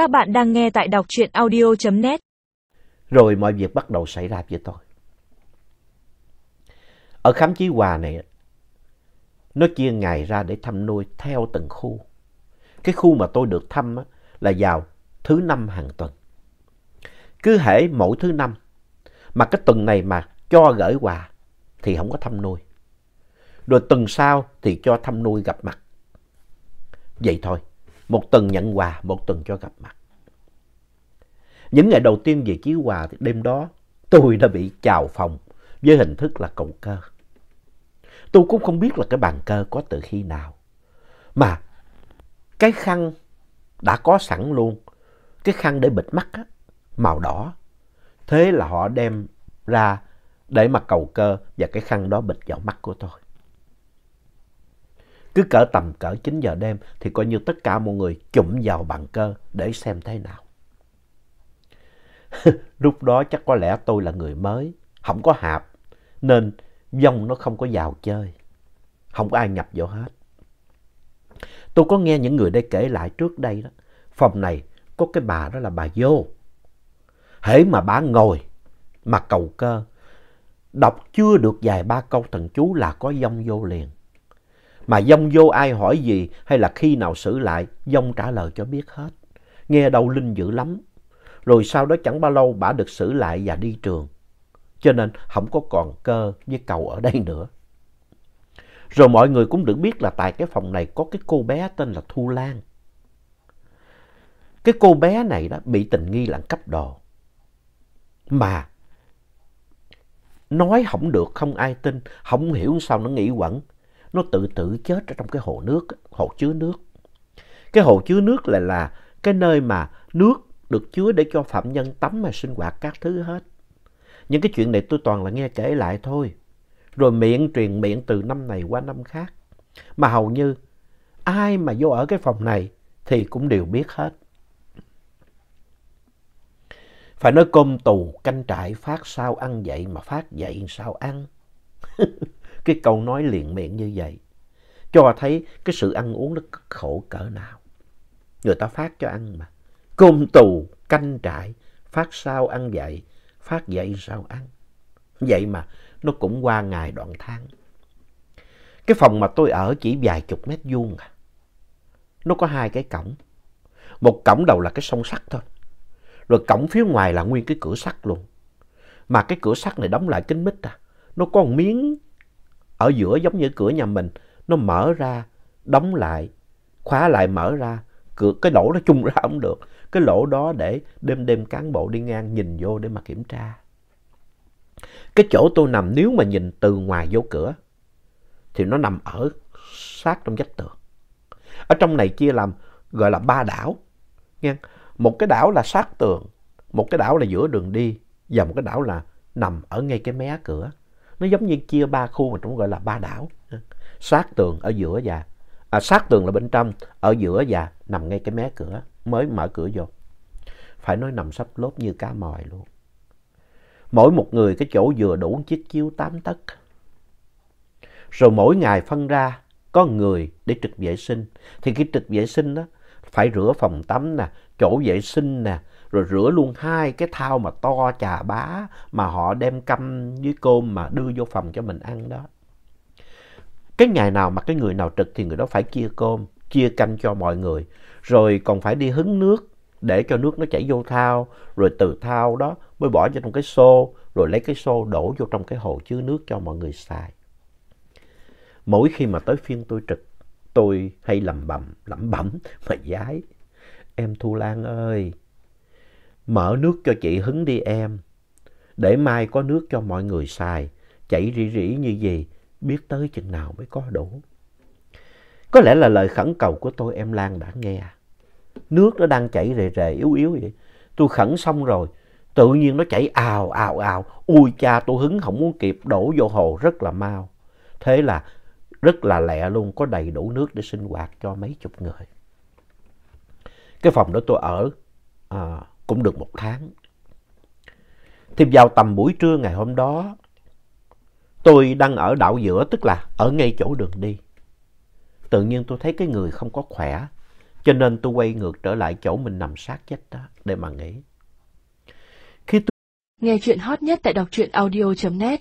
Các bạn đang nghe tại đọc truyện audio.net. Rồi mọi việc bắt đầu xảy ra với tôi. Ở khám chí hòa này, nó chia ngày ra để thăm nuôi theo từng khu. Cái khu mà tôi được thăm á, là vào thứ năm hàng tuần. Cứ hễ mỗi thứ năm, mà cái tuần này mà cho gửi quà thì không có thăm nuôi. Rồi tuần sau thì cho thăm nuôi gặp mặt. Vậy thôi, một tuần nhận quà, một tuần cho gặp mặt. Những ngày đầu tiên về Chí Hòa thì đêm đó tôi đã bị chào phòng với hình thức là cầu cơ. Tôi cũng không biết là cái bàn cơ có từ khi nào. Mà cái khăn đã có sẵn luôn, cái khăn để bịt mắt á, màu đỏ. Thế là họ đem ra để mà cầu cơ và cái khăn đó bịt vào mắt của tôi. Cứ cỡ tầm cỡ 9 giờ đêm thì coi như tất cả mọi người chụm vào bàn cơ để xem thế nào. Lúc đó chắc có lẽ tôi là người mới, không có hạp, nên dông nó không có vào chơi. Không có ai nhập vô hết. Tôi có nghe những người đây kể lại trước đây đó, phòng này có cái bà đó là bà vô. Hễ mà bà ngồi mà cầu cơ, đọc chưa được vài ba câu thần chú là có dông vô liền. Mà dông vô ai hỏi gì hay là khi nào xử lại, dông trả lời cho biết hết. Nghe đâu linh dữ lắm. Rồi sau đó chẳng bao lâu bà được xử lại và đi trường. Cho nên không có còn cơ với cầu ở đây nữa. Rồi mọi người cũng được biết là tại cái phòng này có cái cô bé tên là Thu Lan. Cái cô bé này đó bị tình nghi là cấp đồ. Mà nói không được, không ai tin, không hiểu sao nó nghĩ quẩn. Nó tự tử chết ở trong cái hồ nước, hồ chứa nước. Cái hồ chứa nước là là cái nơi mà nước được chứa để cho phạm nhân tắm mà sinh hoạt các thứ hết. Những cái chuyện này tôi toàn là nghe kể lại thôi. Rồi miệng truyền miệng từ năm này qua năm khác. Mà hầu như ai mà vô ở cái phòng này thì cũng đều biết hết. Phải nói cơm tù canh trại phát sao ăn vậy mà phát vậy sao ăn. cái câu nói liền miệng như vậy. Cho thấy cái sự ăn uống nó khổ cỡ nào. Người ta phát cho ăn mà. Cơm tù canh trại phát sao ăn vậy, phát vậy sao ăn. Vậy mà nó cũng qua ngày đoạn tháng. Cái phòng mà tôi ở chỉ vài chục mét vuông à. Nó có hai cái cổng. Một cổng đầu là cái song sắt thôi. Rồi cổng phía ngoài là nguyên cái cửa sắt luôn. Mà cái cửa sắt này đóng lại kín mít à. Nó có một miếng ở giữa giống như cửa nhà mình. Nó mở ra, đóng lại, khóa lại mở ra. Cửa, cái lỗ nó chung ra không được. Cái lỗ đó để đêm đêm cán bộ đi ngang nhìn vô để mà kiểm tra. Cái chỗ tôi nằm nếu mà nhìn từ ngoài vô cửa thì nó nằm ở sát trong vách tường. Ở trong này chia làm gọi là ba đảo. Nghe? Một cái đảo là sát tường, một cái đảo là giữa đường đi và một cái đảo là nằm ở ngay cái mé cửa. Nó giống như chia ba khu mà chúng gọi là ba đảo. Sát tường ở giữa và à, sát tường là bên trong, ở giữa và nằm ngay cái mé cửa, mới mở cửa vô. Phải nói nằm sắp lốp như cá mòi luôn. Mỗi một người cái chỗ vừa đủ chiếc chiếu tám tấc. Rồi mỗi ngày phân ra có người để trực vệ sinh. Thì cái trực vệ sinh đó phải rửa phòng tắm nè, chỗ vệ sinh nè, rồi rửa luôn hai cái thao mà to chà bá mà họ đem căm với cơm mà đưa vô phòng cho mình ăn đó. Cái ngày nào mà cái người nào trực thì người đó phải chia cơm, chia canh cho mọi người. Rồi còn phải đi hứng nước để cho nước nó chảy vô thao, rồi từ thao đó mới bỏ vô trong cái xô, rồi lấy cái xô đổ vô trong cái hồ chứa nước cho mọi người xài. Mỗi khi mà tới phiên tôi trực, tôi hay lẩm bẩm, lẩm bẩm mà giái. Em Thu Lan ơi, mở nước cho chị hứng đi em, để mai có nước cho mọi người xài, chảy rỉ rỉ như gì, biết tới chừng nào mới có đủ. Có lẽ là lời khẩn cầu của tôi em Lan đã nghe. Nước nó đang chảy rề rề yếu yếu vậy. Tôi khẩn xong rồi, tự nhiên nó chảy ào ào ào. Ui cha tôi hứng không muốn kịp đổ vô hồ rất là mau. Thế là rất là lẹ luôn, có đầy đủ nước để sinh hoạt cho mấy chục người. Cái phòng đó tôi ở à, cũng được một tháng. Thì vào tầm buổi trưa ngày hôm đó, tôi đang ở đảo giữa, tức là ở ngay chỗ đường đi. Tự nhiên tôi thấy cái người không có khỏe, Cho nên tôi quay ngược trở lại chỗ mình nằm sát chết đó để mà nghỉ. Khi tôi... Nghe chuyện hot nhất tại đọc truyện audio.net